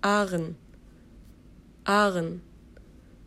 Ahren, Ahren.